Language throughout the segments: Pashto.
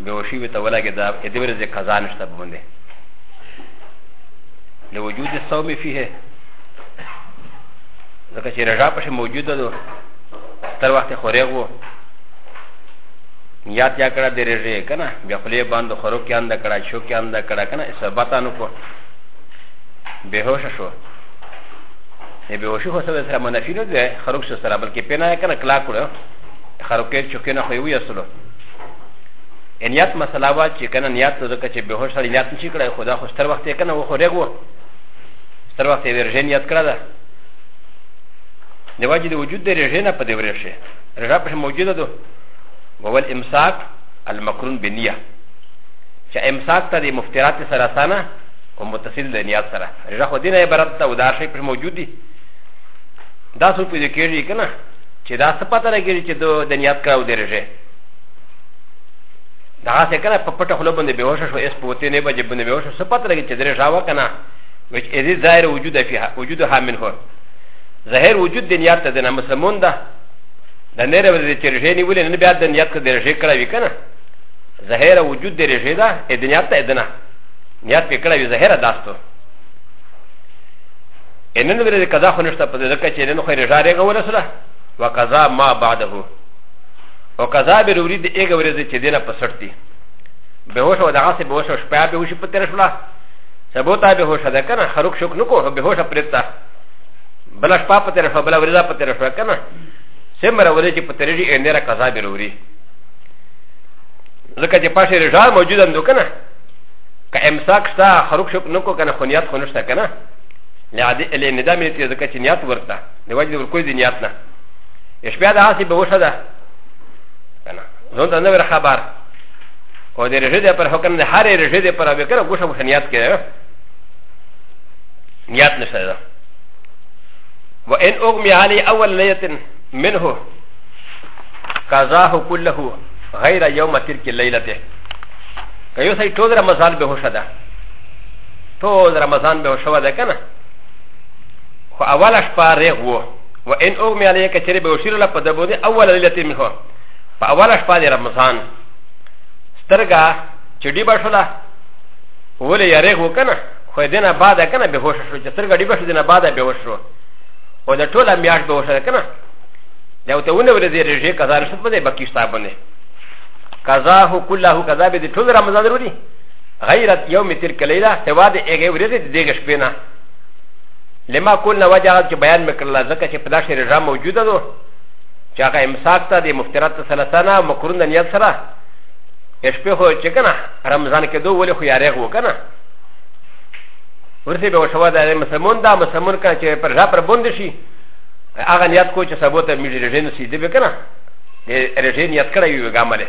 به وشي به ته ولګې دا دې ورځې قضا نشته به باندې له وجود الصوم فيه ځکه چې رجا پښې موجود ده تر وخت خورې وو یاد یا کړه د رجې کنه بیا خلې باندې خورو کې اند کړه شو کې اند کړه کنه سباتانو کو بهوش شو ا ب و ش ي خ و س و س ر ا منافي نه ده خروج سره بلکې پناه کنه کلا کړو خروکې چوکې نه خو یې ویستلو ان یاد مسله وه چې کنه نیاد ته ځکه چې بهوش سړی نیاد نشي کړی خو دا خو ستر وخت یې کنه و خو رېږو ستر وخت یې ورژن یاد کړه ده د وجه د وجود د رژنه په دې ورشه رژه په موجوده ده وول امساک المقرون بنیه چې امساک ته د مفترات سره سانه او متصل د نیاد سره رژه خو دینه عبارت ده او دا شی په موجود دي دا څه په دې کېږي کنه چې دا څه پته لګېږي چې دو د نیت کړه ودرېږي دا هسې که نه په پټه خوله باندې بېهوشه شو هېڅ په وتې نه بجې باندې بېهوشه څه پته لګېږي چې درې ژاوه که نه وچ اذي ظاهر وجود فيها وجودها منه ظاهر وجود د نیت ته د نه مسلمون ده د نه رب د چرژې نیولې نه بیا د نیت ته د رژې کړه وی کنه ظاهر وجود د رژې ده د نیت ته د نه نیت پکړه وی ظاهر داستو ان نن ورځ قضا خو نشته په ځکه چې نن خو رجا رېګه ورسره وقضا ما بعده او قضا به وروړي د ایګه ورځ چې دینه په سر دي به هوښ او دغه څه به هوښ شپه به هوښ په تیر شولا سبو ته به هوښ ده کنه خروق شوک نو کو به هوښ پرتا بل شپه په تیر شو بل ورځ په تیر شو کنه سمره ورځ چې په تیر شي ان را قضا به وروړي ځکه چې پاشه رجا موجوده نو کنه که امساک شته خروق شوک نو کو کنه خنیات خو نشته کنه ل ندا مې ته ځکه چې نیت ورته د وجه ور کوی د نیت نه شپه د هاسي به وشه ده کنه زه ته نه ور خبر او د رژه د پر حکم نه هر رژه د پر به کړه ګوشه ګوشه نیت کړه نیت نشه ده وان اغمي علي اول ليله منه قضاه كله غير يوم تلك الليله كيوسي تودر مزال بهوشه ده ټول رمضان به شوه ده که نه خو اوله شپه ریغ و و ان اغمي عليه که چېرې به وشیر له په ده باندې اوله لیله تېر مخه په اوله شپه د رمضان سترګه چې ډیبه شوله ولې یې ریغ و که نه خو یې دینه بعده که نه بې هوشه شو چې سترګه ډیبه شو دینه بعده بې هوش شو و د ټوله میاشت به وشره که نه د او ته ونه ورځې رژې قضا نشد باندې بکیشتا باندې قضا هو کله هو قضا به د ټول رمضان وروړي غيرت يوم تلك الليله سوا د اغه ورځ د دغه شپې نه لما قلنا وجه چې بیان مکړل ځکه چې په داسې رژام موجوده ده چې هغه امساک ته د مفترات سلسانه مکرون د نیت سره شپې خو چې کنه رمضان کې دوه ولې خو یارغ وکنه ورته به وشوا د مسلمان دا مسلمان کړه چې پر ځا پر بوند شي هغه نیت کو چې سبوت میډي رژین سي دی به کنه د رژین نیت کړی وي ګامره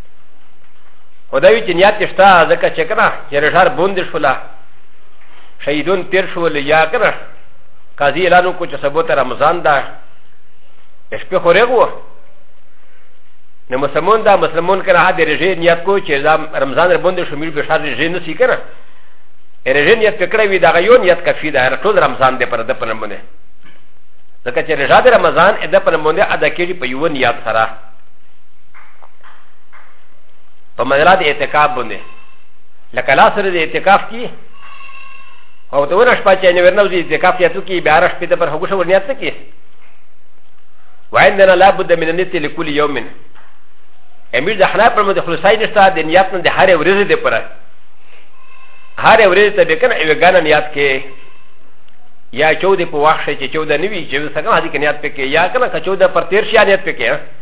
و دا وی چې نیت کې شته ځکه چې کنه چې رشار بوند شولا شهیدون تیر شول یا کنه قاضي اعلان وکړ چې سبوت رمضان ده شپه خورې وو نو مسلمان دا مسلمان کنه هغه د رژې نیت کو چې دا رمضان بوند شو میر به شار رژې نه سی کنه رژې نیت پکړې وی دا یو نیت کفی ده ټول رمضان دې پر د پنه باندې ځکه چې رژاد رمضان اده پر باندې ادا کېږي په یو نیت سره په مدرا د اعتکاف باندې لکه لا سره د اعتکاف کی او ته ونه شپه چې نه ورنو د اعتکاف یا تو کی بیا رښ په د پر هغه شو نیت کی وعندنا لا بد من النيت لكل يوم امیر د حنا پر مده خلاصای نشته د نیت نه د هر ورځې د پر هر ورځې ته به کنه یو غان نیت کې یا چودې په واښه چې چوده نوي چې څنګه هدي کې نیت پکې یا کنه که چوده پر تیر شي نیت پکې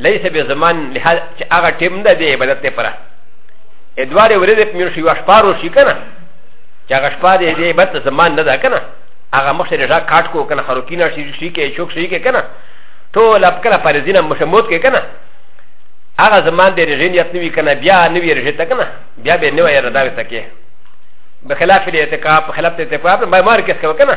ليس بزمان لهذا چې هغه ټیم نه دی عبادت لپاره ادوار ورځې په میو شي واش پارو شي کنه چې هغه شپه دې دې بت زمان نه ده کنه هغه مخ سره ځا کاټ کو کنه خروکینا شي شي کې چوک شي کې کنه ټول اپ کنه پرزینه مشموت کې کنه هغه زمان دې رژین یت نوی کنه بیا نوی رژې ته کنه بیا به نوې رداوي تکي بخلاف الاعتکاف خلاف الاعتکاف ما مارکس کو کنه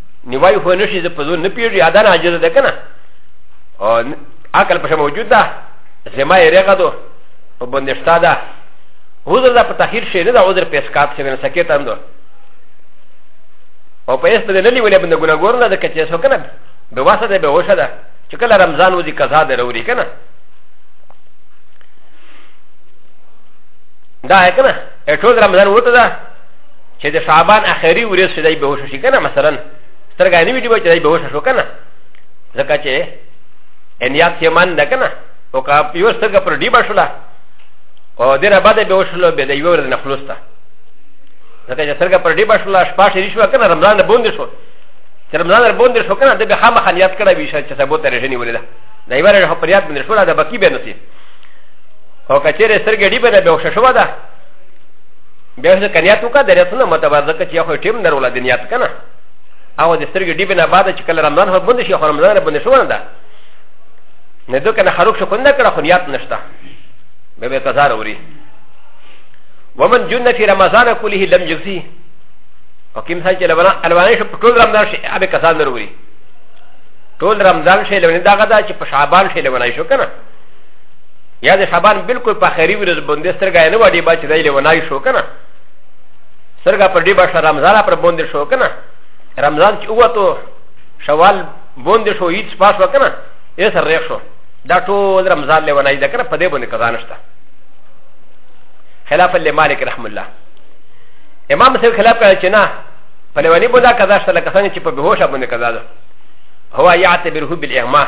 نیوای خو نه شي زه په زور نه پیږي ادا نه عاجز ده کنه او عقل په موجود ده زما یې رغه دو په بندشتا ده عذر ده په تخیر شي نه ده عذر په اسکات شي نه سکیت اندو او په است ده نه نیولې بند ګناګور نه ده کچې سو کنه به واسه ده به وشه ده چې کله رمضان ودی قضا ده وروړي کنه دا کنه ټول رمضان وته ده چې د شعبان اخري ورځ چې دی بهوش شي کنه مثلا سترګه نه ویډیو چې دی بهوش شو کنه ځکه چې ان یاد کې مان ده کنه او کا یو سترګه پر دی بشولا او دینه بعد بهوش لو به دی یو ورځ نه خلوص تا ځکه چې سترګه پر دی بشولا شپه شې شو کنه رمضان نه بوند شو چې رمضان نه بوند شو کنه د به خامخ یاد کړه وی چې سبو ته رژنی ولیدا دا یو ورځ په یاد باندې شو دا بکی به نسی او کچېره سترګه دی به بهوش شو ده بیا چې کنیات وکړه درې څنګه متبر ځکه چې خو ټیم درول د نیات کنه او د سترګې ډیب نه بعد چې کله رمضان هو بند شي خو رمضان بند شو نه ده نه دوی کنه خروج شو کنه کړه خو نیات نشته به به قضا وروړي ومن جن في رمضان كله لم يجزي وكم سال چې لبنا الوانه شو ټول رمضان شي ابه قضا نه وروړي ټول رمضان شي لونه دا غدا چې په شعبان شي لونه شو کنه یا د شعبان بالکل په خیری ورځ باندې سترګه نه وړي با چې دی له ونای شو کنه سترګه پر دې باشه رمضان پر باندې شو کنه رمضان چې وته شوال باندې شو هیڅ پاس وکنه یې سره ریښ شو دا ټول رمضان له ونای د کنه په دې باندې قضا نشته خلاف لمالک رحم الله امام صاحب خلاف کړ چې نه په لونی باندې قضا شته لکه څنګه چې په بهوشه باندې قضا ده هو یعتبره بالاغماء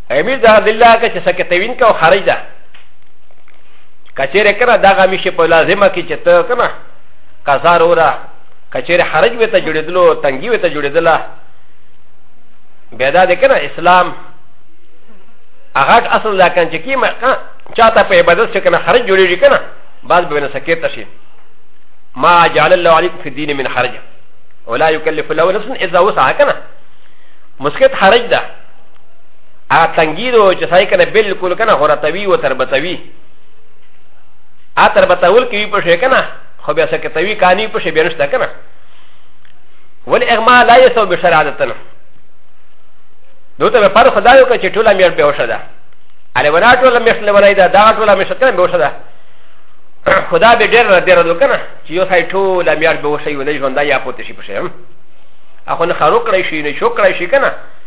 امیر دا دلا که چې سکتوین کا خارج ده کچېره کنه دا غمی شي په لازمه کې چې ته کنه قزار اورا کچېره خارج وته جوړېدلو تنګي وته جوړېدلا بيدا دې کنه اسلام هغه اصل لا کنه چې کیما چاته په عبادت څخه کنه خارج جوړېږي کنه بعد به نه سکت شي ما جعل الله عليكم في الدين من حرج ولا يكلف الله نفسا اذا وسعها كنا مسكت حرج ده ا تنګي دو چې سای کنه بالکل کنه هرتوي و تربتوي ا تربتول کې په شي کنه خو بیا څه کوي کانی په شي بیرشته کنه ول اغما لا یسو بشرادتن دوته پر خدایو کې چې ټوله مې به وشه ده علي ولا ټوله مې ټوله ولای ده دا ټوله مې شکر به وشه ده خدا به ډېر ډېر دو کنه چې یو سای ټوله مې به وشه یو نه ژوند یا پوتې شي په شي هم اخو نه خرو کړی شي نه شو کړی شي کنه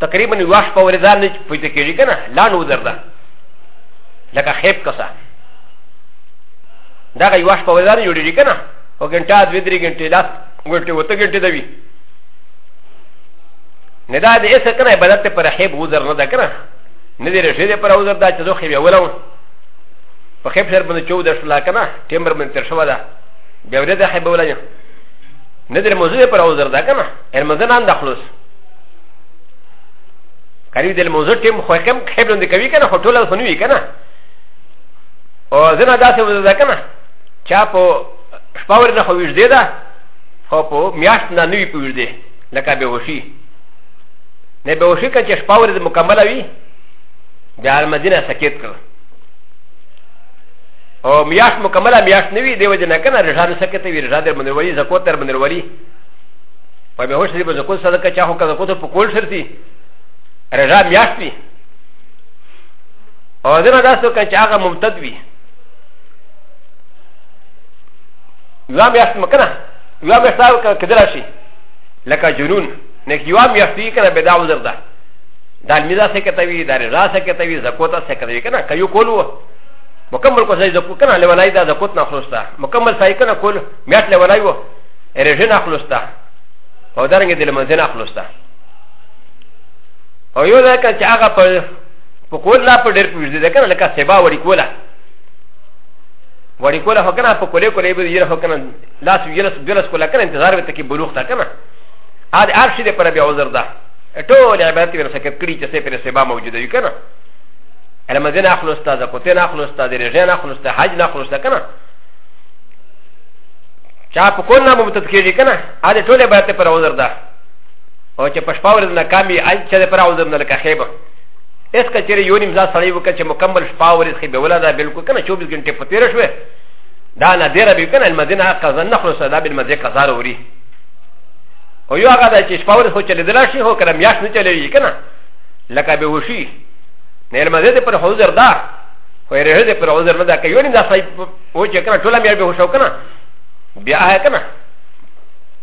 تقریبا یو شپه ولې ځان نه پوهېده کېږي که نه لا نه وزرده لکه خیب کسه دغه یو شپه ولې ځان جوړېږي که نه او ګنټه دوې درې ګنټې لاس ګنټې اوته ګنټې دوي نه دا د ایسه که نه عبادت ته پر خیب وزر نه ده که نه نه دې رشې دې پر وزر ده چې زه خیب یې ولوم په خیب سر باندې چوده شوله که نه ټیمبر باندې تر شوه ده بیا ورځ خیب ولوم نه دې موضوع پر وزر ده که نه هر مزه نه اند خلوص کاری دل موضوع ټیم خو کم خیر نه کوي کنه خو ټول سنوي کنه او زنه داسې وځه کنه چا په شپاور نه خو ویږدې ده خو په میاشت نه نوی په ویږدې لکه به وشي نه به وشي که چې شپاور دې مکمله وي بیا مدینه سکیت کړ او میاشت مکمله میاشت نوی دی وجه نه کنه رجحان سکیت وي رجحان در باندې وایي زکوت در باندې وایي په به وشري به زکو صدقه چا هو کده کوته په کول شرتي رضا میاشت وي او دنه داسو که چا هغه ممتد وي یو میاشت مکنه یو میاشت هغه کدل شي لکه جنون نه یو میاشت وي کنه به دا وزر ده دا المیزا سه کته وي دا رضا سه کته وي زکو ته سه کته وي کنه که یو کول وو مکمل کو سای زکو کنه لولای دا زکوت نه خرستا مکمل سای کنه کول میاشت لولای وو رژن اخلوستا او درنګ د لمنځنه اخلوستا او یو دا کله چې هغه په په کول لا په ډېر پوښتې ده کنه لکه سبا وړي کوله وړي کوله هو کنه په کولې کولې به یې هو کنه لاس ویلس دلس کوله کنه انتظار وته کې بلوغ تا کنه ا دې ارشي دې پر بیا عذر ده ټول عبادت یې سکت کړی چې سه پر سبا موجود وي کنه المزین اخلوستا ده کوتین اخلوستا ده رژین اخلوستا حج نه اخلوستا کنه چا په کون نه ممتد کېږي که نه هغه د ټولې براتې پر عذر ده او چې په شپه ورځ ناکام وي هلته چې د پر عذر نه لکه خیبه اس کا چیرې یو نیم ځا سړی وکړه چې مکمل شپه ورځ خې بولا ده بالکل کنه 24 غنټه په تیر شوه دا نه ډیر به کنه المدینه قضا نه خلاص ده بل مزه قضا وری او یو هغه چې شپه ورځ خو چلې دلا شي هو کړم یاش نه چلېږي کنه لکه به وشي نه المزه پر حوزر ده خو یې پر حوزر نه ده کوي نه دا صاحب او چې کنه ټوله مې به هوښو کنه بیا هغه کنه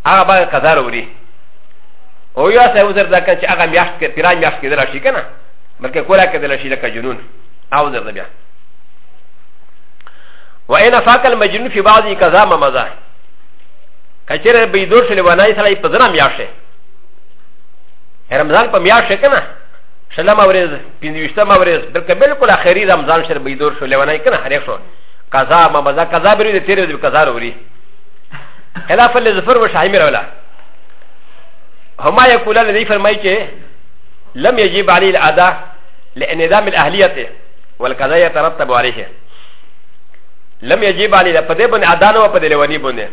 هغه به قضا وروړي او یا سه وزر دا کنه چې هغه میاشت کې پیران میاشت کې دلاشي کنه بلکې کولا کې دلاشي لکه جنون او زر بیا وإن فاق المجنون في بعض كذا ما مزا كثير بيدور شلي وانا يسالي بدنا مياشي رمضان پا مياشي كنا شلما ورز پينوشتا ما ورز بلکه بلکل آخری رمضان شر بيدور شلي وانا يكنا حريق شو قضا ما مزا قضا بری د تیرې د قضا وروړي خلاف لزفر و شاهي مر ولا هما يقول الذي فرمای چې لم يجب عليه الاداء لانعدام الاهليه والقضاء يترتب عليه لم يجب عليه پدې باندې ادانه او پدې لونی باندې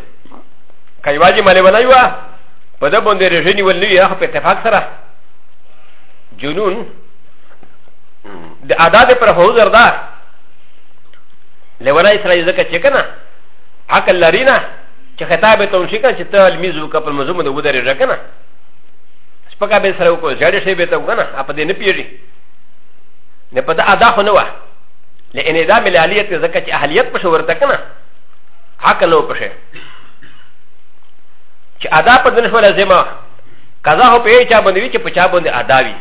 کای واجب ملي ولای وا پدې باندې رژنی ولنی یا په اتفاق سره جنون د ادا د پر هو زردا لونا اسرائیل زکه چې کنه عقل لري نه چې خطاب ته ونشي کنه چې ته لمیز وکړه په مزوم د ودرېږه کنه سپکا به سره وکړو ژړې شی به ته وکنه اپ دې نه پیږي نه په دا ادا خو نه وه لئن ادا مل اهلیت زکه چې اهلیت په شور ته کنه حق نه پشه چې ادا په دنه ولا زما قضا هو په چا باندې چې په چا باندې ادا وي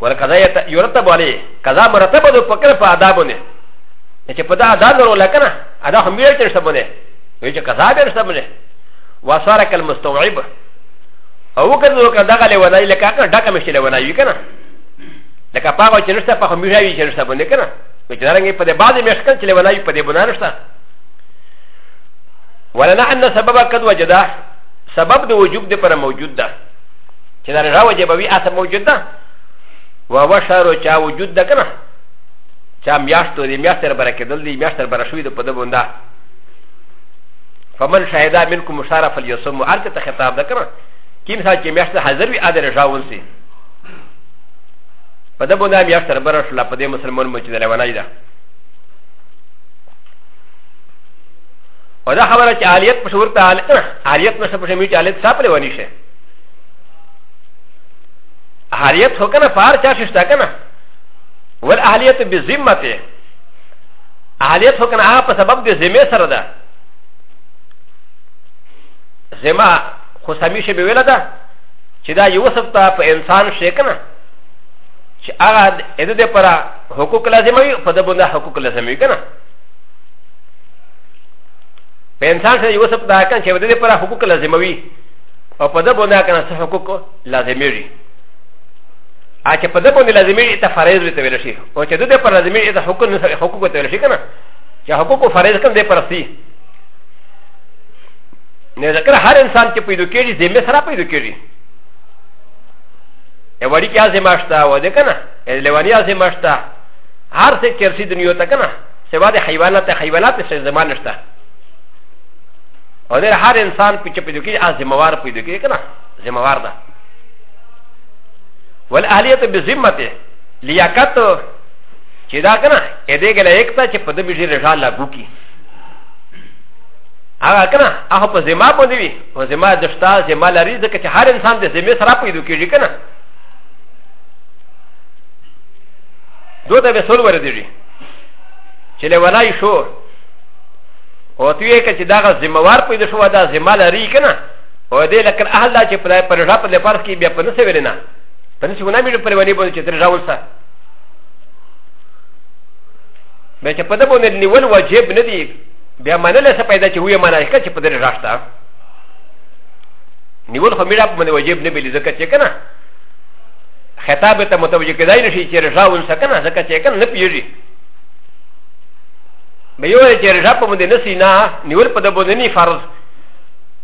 ور قضا یو رتب علی قضا مرتبه ده په کله په ادا باندې چې په دا ادا نه ولا کنه ادا هم ویل چې سبونه وی چې قضا به سبونه وصار کل مستوعب او کله نو کدا غلې ونای لکه کنه ډکه مشته له ونای کنه لکه پاغه چې رسته په هم ویل چې سبونه کنه چې دا رنګ په دې بعد مشکل چې له ونای په دې بنا رسته ولنا ان سبب قد وجدا سبب د وجوب د پر موجود ده چې دا راوجه به وي اته موجود ده و و شهر چا وجود ده کنه چا میاشت دی میاشت سره بره کېدل دی میاشت سره بره شوی ده په ده بنده فمن شهدا منکم مشاره فلیصم هر ته خطاب ده کنه کیم سا چې میاشت حاضر وي ادر ژاون سي په ده بنده میاشت سره بره شولا په دې مسلمان مچ ده روانای ده و دا خبره چې عالیت په شورته عالیت نشه په شمیت عالیت صاحب لونی شه اهلیت هو کنه فار چا ششتا کنه ول اهلیت به ذمه ته اهلیت هو کنه هغه په سبب د ذمه سره ده ذمه خو سمي شي به ویل ده چې دا یو وسب ته په انسان شي کنه چې هغه د دې پر حقوق لازم وي په دې باندې حقوق لازم وي کنه په انسان سره یو وسب ته کنه چې د دې پر حقوق لازم وي او په دې باندې کنه څه حقوق لازميږي ا چې په دې باندې لازميږي ته فرایض وي ته ویل شي او چې دې پر لازميږي ته حقوق نه سره حقوق ته ویل شي کنه چې حقوق فرایض کوم دې پر سي نه ذکر هر انسان چې پیدا کېږي ذمہ سره پیدا کېږي ا وړي کې ازمه شته و دې کنه لواني ازمه شته هر څه چرسي دنیا ته کنه سوا د حیوانات حیوانات څخه زمان نشته او د هر انسان په چې په دې کې ازموار پیدا کیږي کنه ذمہ وار ده والاهلیت بذمته لیاقت چې دا کنه اې دې ګل یک ته چې په دې بجې رضا لاګو کی هغه کنه هغه په ذمہ باندې وي او ذمہ دشتا ذمہ لري ځکه چې هر انسان د ذمہ سره پیدا کیږي کنه دوی ته به سول ور دي چې له ولای شو او ته یې کچ داغه ذمہ وار پیدا شو دا ذمہ لري کنه او دې لکن اهل دا چې په پر ژړا په لپاره کې بیا په نسې ویل نه په نسې ونه مې پر ونی باندې چې درې ژاول سره بیا چې په دې باندې نیول واجب نه دی بیا منل څه پیدا چې وې منای کړه چې په درې ژړا شته نیول خو میرا په باندې واجب نه بلی ځکه چې کنه خطاب ته متوجه کېدای نشي چې رضا ونسه کنه ځکه چې کنه نه پیږي به یو چې رضا په باندې نسی نه نیول په دې باندې نه فرض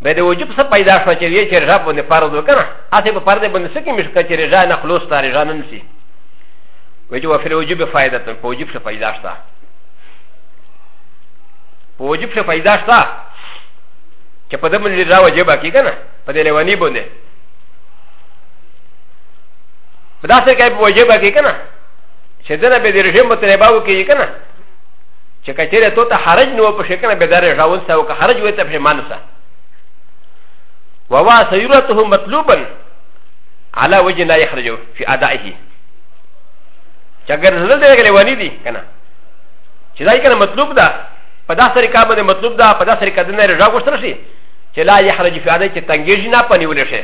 به د وجوب څه پیدا شو چې وی چې رجا باندې فرض وکنه اته په فرض باندې څه کې مشکل چې رجا نه خلاص تا رجا نه نسی وی چې وفر وجوب فائدہ ته په وجوب څه پیدا شته په وجوب څه پیدا شته چې په دمن رجا وجب کی کنه په دې لونی باندې په داسې کې په وجب کی کنه چې دنه به د رجا مطلباو کی کنه چې کچېره تو ته حرج نه و په شکنه به دار راون سا او که حرج وې ته په مان سا ووا سيرته مطلوبا على وجه لا يخرج في ادائه چې اگر زړه دې غلې ونی دي کنه چې دای کنه مطلوب ده په داسې طریقه باندې مطلوب ده په داسې طریقه دنه رضا غوښتل شي چې لا يخرج في ادائه چې تنګېږي نه پنیول شي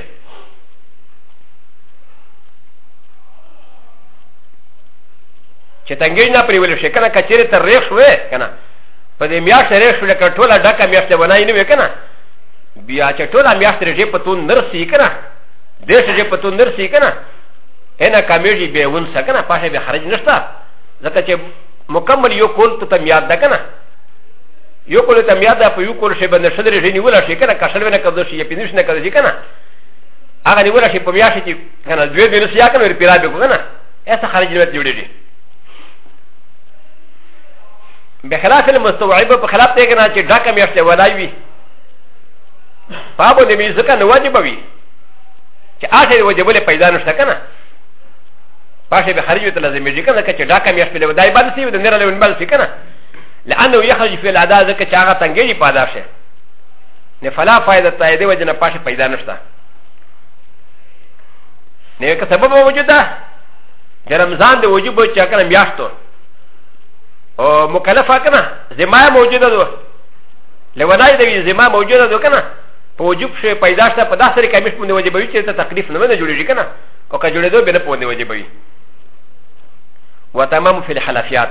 چې تنګې نه پرې ولې شي کنه کچېره تر ریښ وې کنه په دې میاشت ریښ ولې کړه ټوله ډکه میاشت ونای نه وې کنه بیا چې ټوله میاشت رې په تون نرسي کنه دې چې په تون نرسي کنه هنا کامیږي به ون سکنه پاشه به خرج نشتا ځکه چې مکمل یو کول ته میاد ده کنه یو کول ته میاد ده په یو کول شی باندې شدر شي نیول شي کنه کښل ونه کړو شي پینش نه کړو شي کنه هغه نیول شي په میاشت کې کنه دوی به نسیا کنه پیرا به کنه ایسا خارج روایت جوړی دی بخلاف المستوعب په خلاف دی کنه چې ډاکه میاشت ولای وي پابو نبی زکه نو واجب وي چې اخر واجب له پیدا نشته کنه پاشه به خارج ته لازم دی کنه چې ډاکه میاشت له ودای بل سی ود نه له ون بل سی کنه لانه یخرج فی الادا زکه چې هغه تنګی پیدا شه نه فلا فائدہ تایده وجنه پاشه پیدا نشته نه که سبب وجود ده د رمضان د وجوب چې کنه میاشتو او مکلفه کنه زما موجوده ده لونای د زما موجوده ده کنه په وجوب شي پیدا شته په داسې کمیش باندې وجب وي چې ته تکلیف نه نه جوړیږي کنه او که جوړېدو به نه پوهنې وجب وي وتمام فی الحلفیات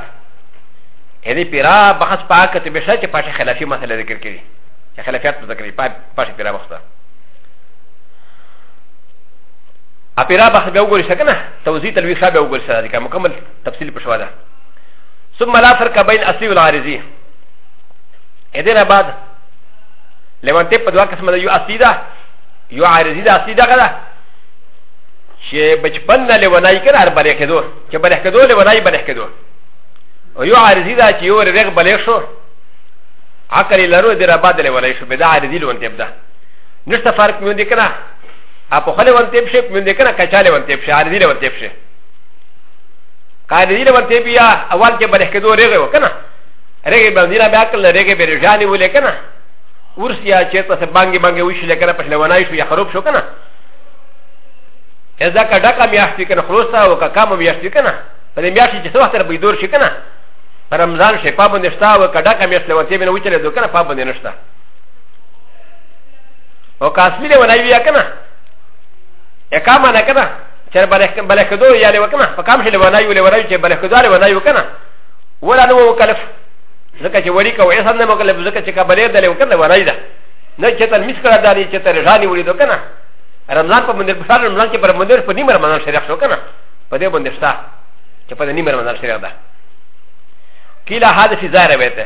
هدي پیرا بحث پاک ته به شته چې پاشه خلافی مسله ذکر کړي چې خلافیات ذکر کړي پاشه پیرا وخته ا پیرا بخ به وګورې شکنه توضیح تلوي خا به وګورې سره دا مکمل تفصیل په شواده ثم لا فرق بين اصلي والعارضي اذن بعد لمن تب دوا قسم ده يو اصلي ده يو عارضي ده اصلي ده كده شي بچپن نه لونای کنه هر بلې کېدو چې بلې کېدو لونای بلې کېدو او يو عارضي ده چې يو رغ بلې شو عقل لرو دې را بعد لونای شو بدا عارضي لون تب ده نشته فرق مې وندې کنه اپو خلې ونتې پښې مې وندې کنه کچاله ونتې پښې عارضي له ونتې پښې قاعدې له ونتې بیا اول کې بلې کې دوه رغه وکنه رغه باندې را بیا کله رغه به رجانې ولې کنه ورسیا چې تاسو باندې باندې وښې لکه په لونای شو یا خراب شو کنه اذا کا ډکه میاشت کنه خلاصه او کا کام میاشت کنه په دې میاشت چې څو وخت به دور شي کنه رمضان شي پابند شتا او کا ډکه میاشت لوته به نه وچلې دوه کنه پابند نشته او کاسمی دی ونای بیا کنه اقامه نه کنه چر بلکدو یا له وکنه په کام شله ونای ولې ورای چې بلکدو له ونای وکنه ولا نو وکلف ځکه چې وړي کو احسان نه وکلف ځکه چې کبلې دلې وکنه ونای ده نه چې تل مس کړه دانی چې تل ځاني وړي دو کنه رمضان په مندر بسار رمضان کې پر مندر په نیمه رمضان شریف شو کنه په دې باندې شته چې په نیمه رمضان شریف ده کله حادثه ظاهره وته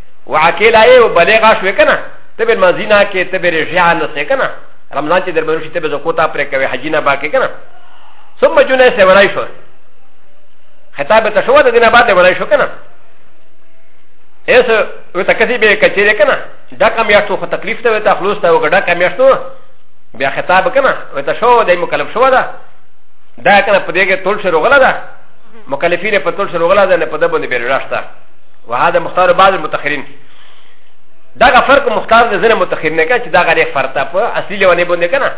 وعکیلا یې وبلغه شوې که نه ته به لمانځي نه کې ته به رژیا نه سې که نه رمضان چې در باندې شي ته به زکوتا پرې کوې حجي نه باکې که نه ثم جنه سې ورای شو خطاب ته شو د دینه بعد ورای شو که نه ایس و تکسی به کچیرې که نه دا کم یاشتو خو تکلیف ته و ته خلوص ته وګډه کم یاشتو بیا خطاب که نه و ته شو دی مکلف شو ده دا که نه په دې کې تول شروع غله ده مکلفین په تول شروع غله ده نه په ده باندې بېرې راشته وهذا مختار بعض المتخرين دغه فرق مختار د زنه متخرين نه کړي چې دغه لري فرق په اصلي لونه باندې کنه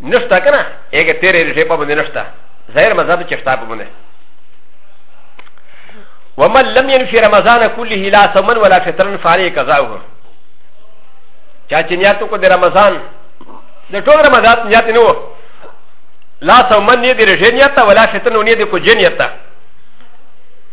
نشته کنه هغه تیرې رشې په باندې نشته ظاهر مذهب چې شته په باندې ومن لم ينفي رمضان كله لا سمن ولا فطرا فعليه قضاؤه چا چې نیت کو د رمضان د ټول رمضان نیت نه و لا سمن نه دی رجنیت ولا فطرا نه دی کو جنیت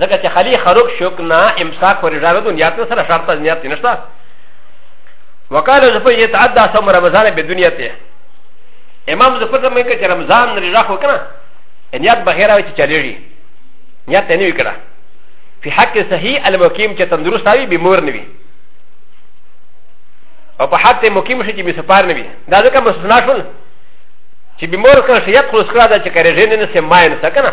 ځکه چې خلی خروق شوک نه امساک پر اجازه د نیت نه سره شرط د نیت نشته وقال زفر يتعدى صوم رمضان بدنيا ته امام زفر ته مې کې چې رمضان لري راخو کنه نیت بغیر او چې چلیږي نیت نه وکړه په حق صحیح المقیم چې تندرست وي بیمور نه وي او په حق مقیم شي چې به سفر نه وي دا ځکه مسنا شول چې بیمور کړه شي یت خلاص کړه دا چې کړه ژوند نه سماین سکنه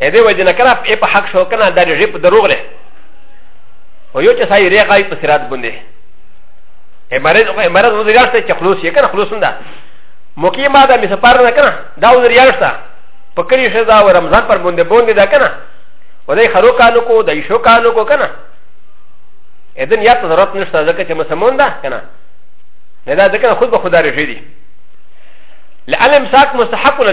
ا د ي وجه نه کنه په حق شو کنه د رجي په دروغ له و يو چې ساي ري غاي په سرات باندې ا مرض او مرض و زيارت چې خلوص یې کنه خلوص نه موقع ما دا می سپار نه کنه دا و زيارت په کلی شه دا و رمضان پر باندې باندې دا کنه و دې خرو کانو کو د شو کانو کو کنه ا د نيات ضرورت نشته ځکه چې مسمون ده کنه نه دا ځکه خود به خدای رجي دي لعلم ساک مستحق نه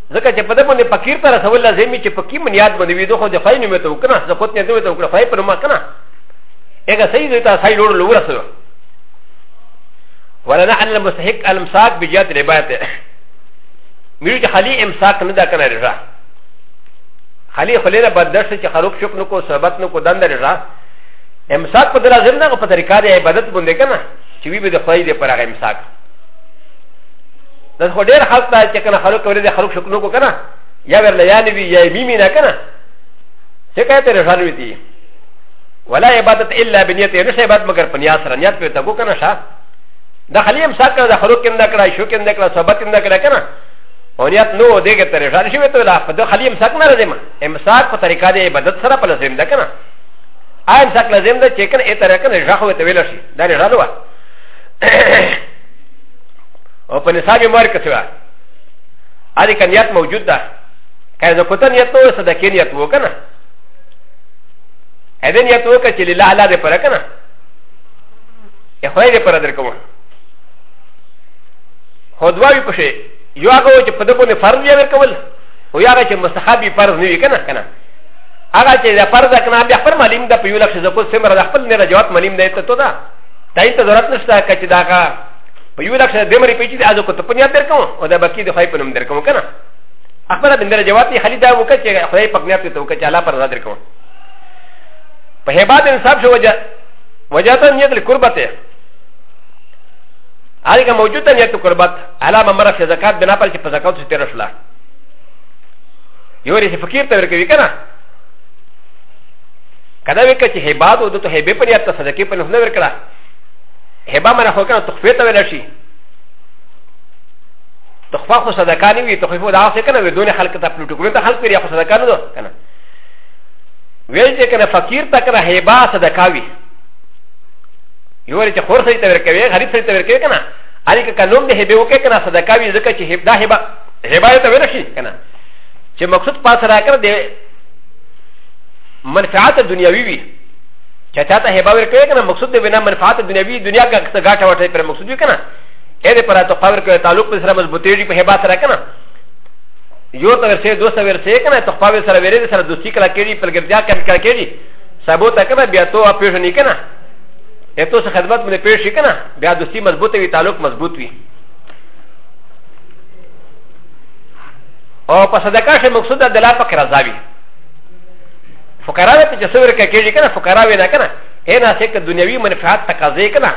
ځکه چې په دې باندې فقیر ته رسول لازمي چې په کې بنیاد باندې وي دوه د خای نوم ته وکنه زکوت نه دوی ته وکړه خای په نوم کنه هغه صحیح دی ته صحیح لور لور سره ولنا ان المستحق المساق بجات العباد میر چې خلی امساق نه دا کنه رضا خلی خلینا بدر چې خروق شپ نو کو صحبت نو کو دند رضا امساق په لازم نه په طریقه د عبادت باندې کنه چې وی به د خای دې پر هغه امساق د خو ډېر خلک دا چې کنه خلک ورې د خلک شکلو کو کنه یا ور لیانې وی یا میمی نه کنه څه کوي ته رسان وی دي ولا عبادت الا بنیت نه شي عبادت مگر پنیا سره نیت په تګو کنه شا د خلیم سات کنه د خلک کنده کړه شو کنده کړه صحبت کنده کړه کنه او نیت نو دغه ته رسان شي ته لا په د خلیم سات نه راځم امساک په طریقه د عبادت سره په لازم ده کنه آیم سات لازم ده چې کنه اتره کنه ژغه ته ویل شي دا نه راځوه او په نصاب مور کې سوا ا دې کنيات موجود ده کله زه کوته نیت نو سره د کې نیت وو کنه ا دې نیت وو کړه چې لله الله دې پر کنه ا خو دې پر درکو هو دوا وي پښې یو هغه چې په دغه نه فرض یې ورکول او یا هغه چې مستحب یې فرض نه وي کنه کنه هغه چې د فرض کنه بیا خپل معلوم ده په یو لفظ زکو سمره د خپل نه رجوات معلوم ده ته ته دا ته ضرورت نشته کچې دا په یو لکه د مری پیچې د ازو کو ته پنیا در کوم او د بکی د خای په نوم در کوم کنه خپل بندر جواب دی خلی دا وکړه چې خدای په نیت ته وکړه چې الله پر نظر کوم په هبات انصاف شو وجه وجه ته نیت القربته هغه که موجود ته نیت قربت علامه مره چې زکات بنا پر چې په زکات څه تیر شله یو ری فقیر ته ورکوي کنه کدا وکړه چې هبات او د ته هبه په نیت ته صدقې په نوم نه ورکړه هبه منه خو کنه تخفیه ته ویل شي تخفه خو صدقه نه وي تخفیه دا څه کنه وي دونه خلک ته پلوټو کړو ته خلک یې خو صدقه نه ده کنه ویل چې کنه فقیر ته کنه هبه صدقه وي یو ورته خور سړي ته ورکوي غریب سړي ته ورکوي کنه علي که کلوم دې هبه وکړي کنه صدقه وي ځکه چې هبه دا هبه هبه ته ویل شي کنه چې مقصود پاس راکړ دې منفعت دنیاوی وي چې چا ته هبه ورکوي کنه مقصود د وینا منفعت دنیوي دنیا کا څه ګاټه وټه پر مقصود وي کنه اې دې پر ته قاور کوي تعلق په سره مضبوطېږي په هبه سره کنه یو ته ورسې دوست ورسې کنه ته خپل سره ورې سره دوستي کړه کېږي پر ګرځیا کړه کېږي سبو ته کنه بیا تو اپیژ نه کنه ا ت و س خدمت من پیش کنه بیا دوستی مضبوط وی تعلق مضبوط وی او په صدقه شه مقصود د دلا پک رضا وی فقراء ته چې څور کې کېږي کنه فقراء وینا کنه هي نه چې دنیوي منفعت تقاضې کنه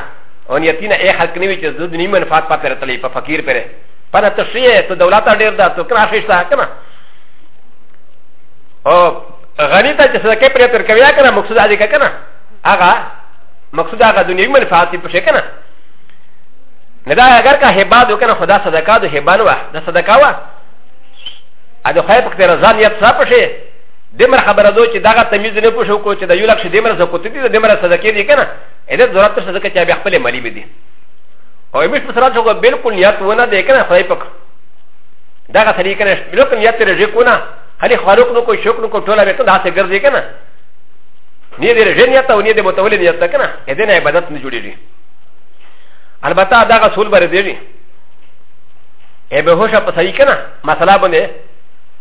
او نیتینه یې خلق نیوي چې د دنیوي منفعت پاتې راتلې په فقیر پره پر ته شي ته دولت ډېر ده ته کرا شي تا کنه او غنی ته چې څه کې پرې تر کوي کنه مقصود دې کنه هغه مقصود هغه دنیوي منفعت په شي کنه نه دا اگر کا هباد وکنه خدا صدقه د هبان وه د صدقه وه ا د خیر په رضا نیت څه پشه دمر خبره دو چې دغه تمیز نه پوښو کو چې د یو لکه دمر زکوت دي د دمر صدقې دي کنه اې د ضرورت څه ځکه چې بیا خپل مالی به دي او یې مشته سره څنګه بالکل نیت ونه دی کنه خدای پاک دغه سړي کنه بالکل نیت لري ځکه نه هلي خالق نو کو شوق نو کو ټوله به ته داسې ګرځي کنه نه دې رجې نیت او نه دې متولې نیت کنه اې دې نه عبادت نه جوړيږي البته دا غسول بر دی ای به هوښه په صحیح کنه مسله باندې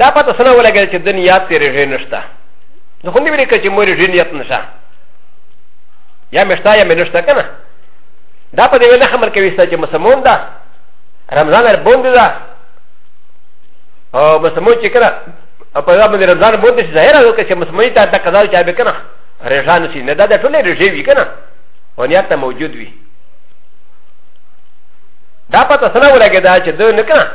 دا پته سنه ولګل چې د نیات تیرې ژې نشته نو خوندې ویلې که چې مور ژې نیت نشه یا مشته یا مې نشته که نه دا په دې ویل خمر کوي ستا چې مسلمون ده رمضان هر بوند ده او مسلمون چې کړه په دا باندې رمضان بوند شي ظاهره ده که چې مسلمون ته دا قضا چا به کنه رژان شي نه دا د ټولې رژې وي کنه او نیت ته موجود وي دا پته سره ولګی دا چې دوی نه کنه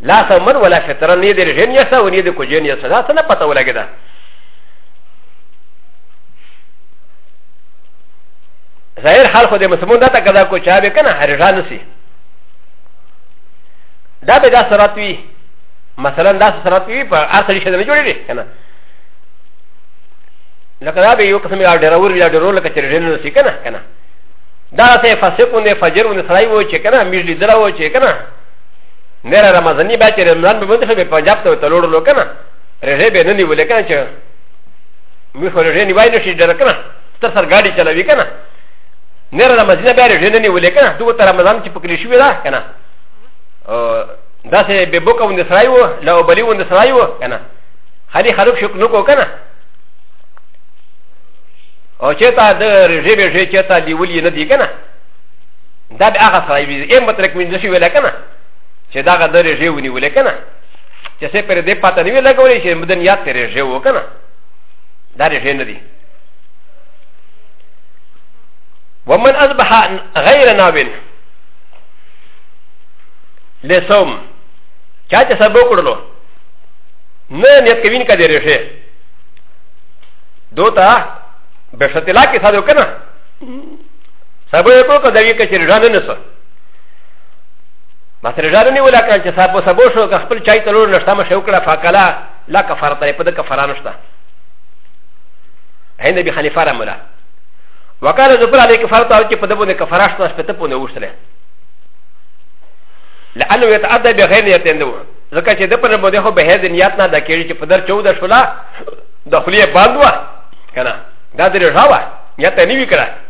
لا سمن ولا شترا ني دي رجين يسا وني دي كوجين يسا دا سنة پتا ولا كده ظاهر حال خو د مسلمان دا تقاضا کو چا به کنه هرجان سي دا به دا سرات وي مثلا دا سرات وي په اصل شي نه جوړي کنه لکه دا به یو قسم یا ډرور یا ډرور لکه چې رجن نه سي کنه کنه دا سه فسقونه فجرونه سړی وو چې کنه میږي دلا وو چې کنه نه را رمضاني به چې رمضان به مونږ به پنجاب ته ته لوړو کنه رژه به نه نیول کنه چې موږ خو رژه نیوای نه شي ډېر کنه تر سر ګاډي چلوي کنه نه را رمضان به رژه نه نیول کنه دوه تر رمضان چې پکې شوی دا کنه دا سه به بوکه وند سرایو لا وبلی وند سرایو کنه خالي خراب شو نو کو کنه او چې تا د رژه به چې تا دیولې نه دی کنه دا به هغه سړی وي ایم بترک مې نشي ویل کنه چې دا غا درې ژې ونی ولې کنه چې څه پر دې پاته نه وی لګولې چې مدن یاد ترې ژې و کنه دا ژې نه دي ومن اصبح غیر ناوین لسوم چا چې سبو کړلو نه نیت کوین کا دې ژې دوتا بشتلا کې ساده کنه سبو یې کو که دوی که چې رضا نه نسو بس رضا نه نیولا کړه چې سبو سبو شو که خپل چای ته لور نشته مشه وکړه فاکلا لا کفاره ترې په د کفاره نشته هند به خلیفه را مولا وکاله د پر علی کفاره ته چې په دبو نه کفاره شته په ته پونه وشتله لانه يتعدى بغير نيت نو ځکه چې د پر باندې خو به د نیت نه د کېږي چې په در 14 شولا د خلیه باندې کنه دا درې راوه یا ته نیوی کړه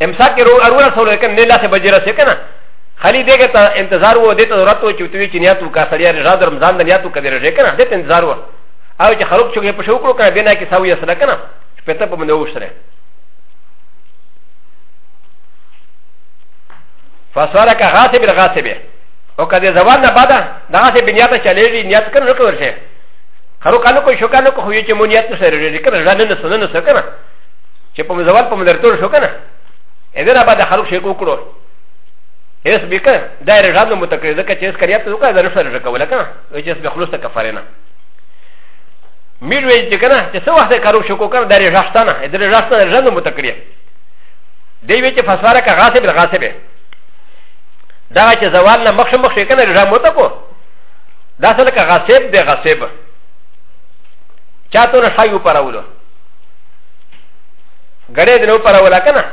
امساک رو ارورا سولو کن نیلا سے بجی رسے کنا خالی دیگه تا انتظار وو دیتا ضرورت وو چی توی چی نیاتو کا سریا رجا در رمضان در نیاتو کدی رجے کنا دیتا انتظار وو او چی خلوق چوگه پشو کرو کنا بینا کی ساوی اصلا کنا پیتا پا منو شره فسوالا کا غاسب الغاسبه او کدی زوان نبادا دا غاسب نیاتا چلیلی نیات کنا نکو رشه خلوق کانو کو شو کانو کو خوی چی مو نیات نسر رجے کنا رجا ننسو ننسو کنا چې په مزول په مدرتور شو کنه اذن ابا د خلق شي وکړو هیڅ به کنه دا رجال نو متکړه ځکه چې اس کریات وکړه دا رسول رجا کوله کنه وای چې اس به خلوص ته کفاره نه میر وای چې کنه چې څو وخت کارو شو کو کنه دا رجا شتنه دا رجا شتنه رجا نو متکړه دی وی چې فساره کا غاصب غاصب دا چې زوال نه مخ مخ کنه رجا متکو دا سره کا غاصب دی غاصب چاته نه شایو پراولو غړې د نو پر ولا کنه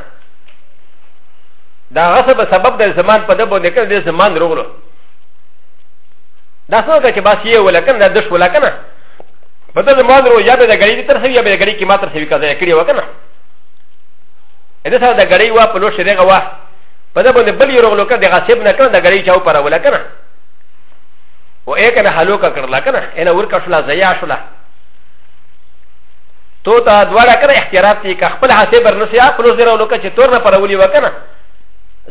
دا غصب سبب د زمان په دبو نه کنه د زمان رغلو دا څنګه چې باس یې ولا کنه د دش ولا کنه په دې زمان رو یا به د غړې تر سوي یا به د غړې کې ماتر سوي کړه کړی وکنه اته سره د غړې وا په لو شریغه وا په دبو نه بل یو رغلو کنه د غصب نه کنه د غړې چاو پر ولا کنه و ايه كان حلوكا كرلا كنا انا وركا شلا زيا شلا تو ته دواړه کنه اختیارات دي که خپل حساب برنسي خپل زره ولکه چې تور نه پرولي وکنه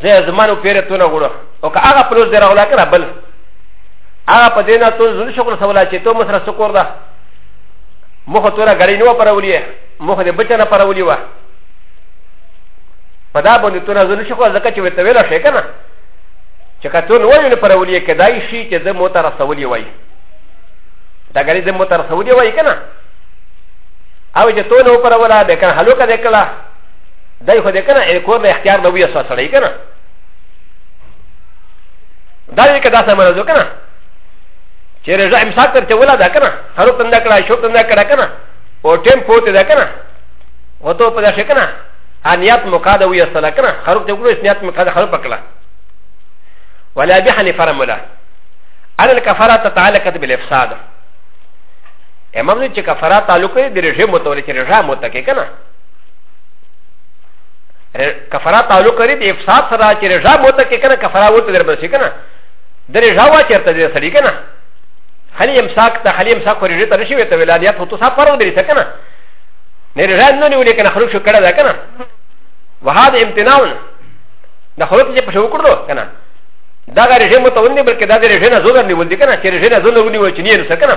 زه زمانو پیره تو نه غوړه او که هغه خپل زره ولا کنه بل هغه په دې نه تو زړه شکر سوالا چې تو مسره سکور ده مخه توره غړی نو پرولي مخه دې بچنه پرولي و په دا باندې تو نه زړه شکر ځکه چې وته ویل شي کنه چې کتون وایو نه پرولي کدای شي چې د موتر سولي وایي دا غړي د موتر سولي وایي کنه او چې تونه وپره ولا به کنه هلو کده کړه دای خو دې کنه ا کور نه اختیار نه وي اساس سړی کنه دا یې کدا سم راځو کنه چې رضا امساک تر چې ولا دا کنه هر تند کړه شو تند کړه کنه او ټیم پوت دا کنه و ته په داسې کنه انیات مقاده وي اساس کنه هر ته ګورې نیات مقاده هر پکړه ولا به حنیفه رملا ان الكفاره تعلقت بالافساد امام نه چې کفاره تعلق دی د رژه متول چې رژه متکه کنه کفاره تعلق لري د افساد سره چې رژه متکه کنه کفاره وته در بسې کنه د رژه وا چرته دې سړي کنه خلی امساک ته خلی امساک خو رژه ته نشي وته ولادیت هو تو صاحب پرو درې څه کنه نه رژه نه نیولې کنه خروج شو کړه دا کنه وهذا امتناع د خروج چې په شو کړو کنه دا رژه متول نه بلکې دا د رژه نه زور نیول دي کنه چې رژه نه زور نیول چې نه یې سکنه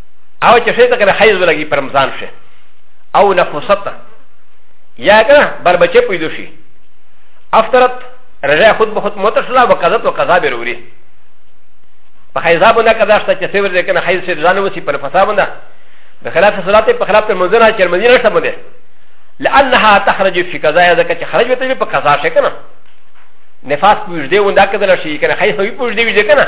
او چې شي ته کنه حیز ولګي پر رمضان شي او نفوست یا کنه بر بچه پیدا شي افترت رجا خود به خود متشلا وقضت وقضا بروري په حیزا باندې کدا شته چې سیور دې کنه حیز شي ځان وسی پر فساد باندې بخلاف صلات په خلاف ته منځنه چې مدینه شته باندې لانها تخرج في قضايا ذکر چې خرج وته په قضا شي کنه نفاس پوجدې وندا کدل شي کنه حیز وی پوجدې وی کنه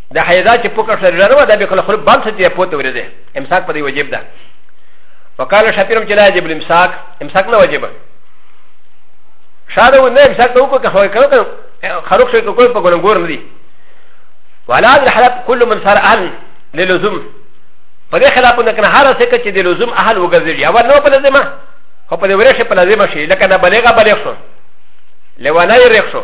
د حیضا چې پوکه سره لرو دا به کله خپل بند سره پوت ورده امساک په دې واجب ده وقال شپیرم چې لا واجب امساک امساک نه واجب شاده و نه امساک ته وکړه خو کړه خروق شي کوی په ګورنګور نه دي ولا الحلف كل من صار اهل للزوم په دې خلاف نه کنه هر څه چې د لزوم اهل وګرځي اول نو په لازمه خو په دې ورشه په لازمه شي لکه نه بلغه بلغ شو لوانه یې رخ شو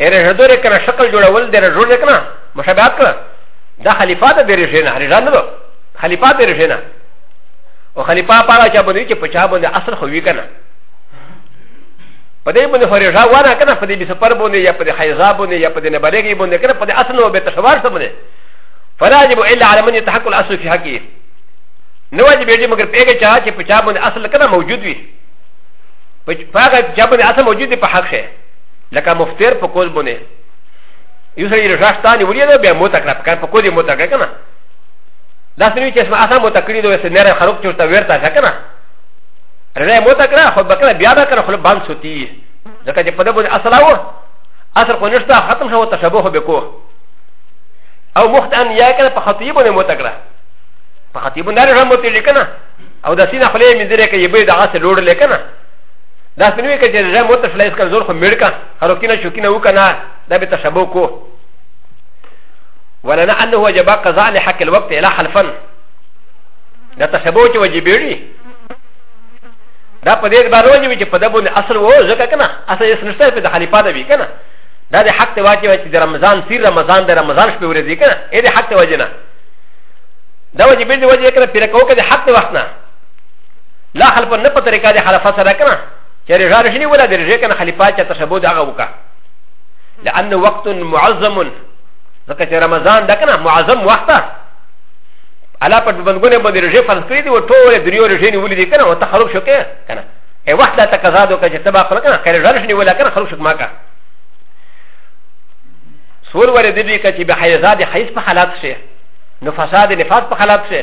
ا ر ج د و ر ک ن ا شکل جوړول د ر ج و ر ک ن ا مشابهت کړه دا خلیفه د ر ج ن ا ر ج ن د خلیفه د ر ج ن ا او خلیفه پاره چا باندې چې په چا باندې اصل خو وی کنه په دې باندې خو رجا ونه کنه په دې به سفر باندې یا په دې حیزا باندې یا په دې نبرګي باندې کنه په دې اصل نو به تشوار سم نه فلا يجب الا على من يتحقق الاصل في حقه نو واجب دې مگر پیګه چا چې په چا باندې اصل کنه موجود وي په هغه چا باندې اصل موجود دی په حق شه لکه مفتر په کول بونه یو سړي رجا شته نه ولې دا بیا موته کړه په په کول موته کړه کنه دا سړي چې اسمه اسه موته کړی دوی سنره خروب چورته ورته ځه کنه رجا موته کړه خو بکره بیا به کړه خپل باندې سوتی ځکه چې په دې باندې اصل او اصل کو نشته ختم شو تشبوه به کو او مخت ان یا کړه په خطیب باندې موته کړه په خطیب باندې رحمت لیکنه او د سینه خلې مې درې کې یبه د عاص لوړ لیکنه دا سنوي که چې زه موت شلایس کړ زور خو مړ کا هروکینه شوکینه وکنه دا به تشبو کو ولنا انه وجب قضاء لحق الوقت الى خلفا دا تشبو چې وجبېږي دا په دې باندې ونی چې په دبون اصل وو ځکه کنه اصل یې سنشته په د خلیفہ دی کنه دا د حق ته واجب چې د رمضان سیر رمضان د رمضان شپې ورځې کنه اې د حق ته واجب نه دا وجبې دی وجه کنه پیرکو کې د حق ته وخت نه لا خلفا نه په طریقه د خلفا سره کنه چې رجا رشنی ولا د رجا کنه خلیفا چې تشبو د هغه وکا لأن وقت معظم ځکه چې رمضان دا کنه معظم وخت علا په بندګونه باندې رجا فرض کړی دی او ټول د ریو رجا نیولې دي کنه او تخرب شو کې کنه ای وخت لا تقاضا دو چې تبا خلک کنه خیر رجا رشنی ولا کنه خرب شو ما کا سور ور دې دي چې به حیزاد حیز په حالات شي نو فساد نفاس په حالات شي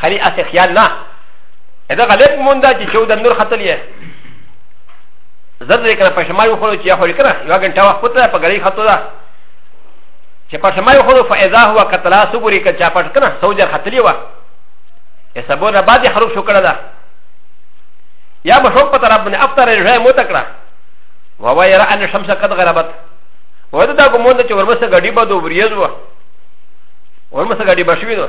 خلی اسه خیال نه ادا غلط موندا چې چود نور خطل یې زر دې کنه پښما یو خو چې خو کنه یو غنټه وخت پته په غړي خطو دا چې پښما یو خو فاذا هو قتلا صبرې ک چا پټ کنه سوجر خطلی و یې سبو نه بعد خروج شو کړه دا یا به شوق پته رب نه افتر رې مو تکړه وهو يرى ان الشمس قد غربت وهذا دا کومه چې ورمسه غړي به دوه ورځې و ورمسه غړي به شوي دوه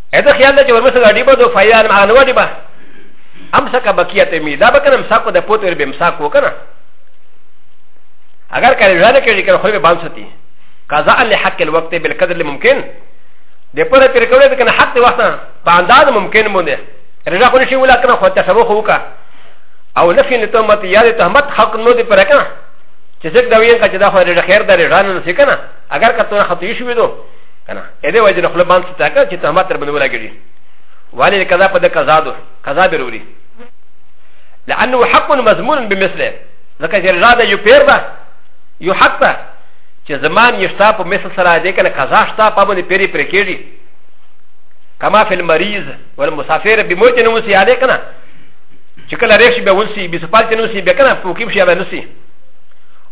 ا د خیال ده چې ورمسه غاډي به دو فایان ما نو دی به امسک بکیت می دا به کنه امساکو د پوت ور به امساکو کنه اگر کله ځانه کې کړه خو به باندې ستی قضاء لحق الوقت بالقدر الممكن د پوره تیر کولو د کنه حق وخت په انداز ممکن مونږ رضا خو نشي ولا کنه خو تشبوه وکا او نفي نه تهمت یا د تهمت حق نو دی پر کنه چې څوک دا ویل چې دا خو رضا خیر درې ځان نه سکنه اگر کته خطیش وي دوه کنه اې دې وجه نه خپل باندې ته کړ چې ته ماتر باندې ولاګړي والي قضا په د قضا دو قضا به وروړي لانه حق مضمون بمثله ځکه چې رضا د یو پیر ده یو حق ده چې زمان یشتا په مثل سره دې کنه قضا شتا په باندې پیری پر کېږي کما فی المریض والمسافر بموت نه وسی علي کنه چې کله ریښ به ونسی به سپال ته نوسی به کنه فوکیم شي به نوسی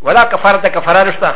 ولا کفاره ته کفاره نشته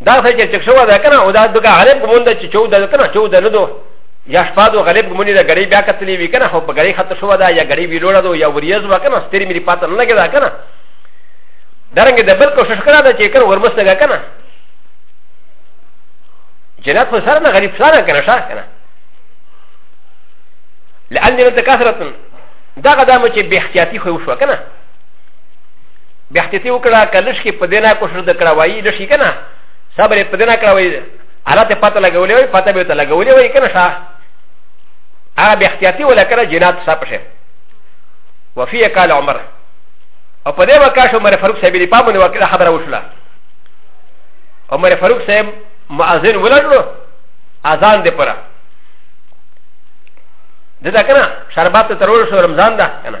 دا څه چې چک شو دا کنه او دا دغه غریب ګمون دا چې چو دا کنه چو دا نه دو یا شپه دو غریب ګمونی دا غریب بیا کتلی وی کنه خو په غریب خط شو دا یا غریب ویلوړه دو یا وریز وا کنه ستری مری پاتن نه لګی دا کنه درنګ د بل کوشش کړه دا چې کنه ورمس لګا کنه جنات په سره نه غریب سره کنه شاه کنه لأن لم تكثرت دا غدا مو چې بی احتیاطی خو شو کنه بیا ختیتی وکړه که لشکې په دینا کو شرد کړه وایي لشي که نه صبر یې په دینا کړه وایي هغه ته پته لګولې وایي پته به ته لګولې وایي که نه ښه هغه بیا احتیاطي ولا کړه جنات صاحب شي وفي قال عمر او په دې وکاش عمر فاروق صاحب دې پامونه وکړه خبره وشله عمر فاروق صاحب مؤذن ولړلو اذان دې پره ددا کنه شربات ترور شو رمضان دا کنه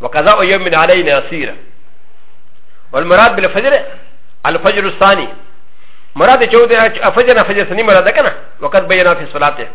وكذا يوم من علينا يسير والمراد بالفجر الفجر الثاني مراد چود افجر افجر سنی مراد کنا وقت بینا فی صلاته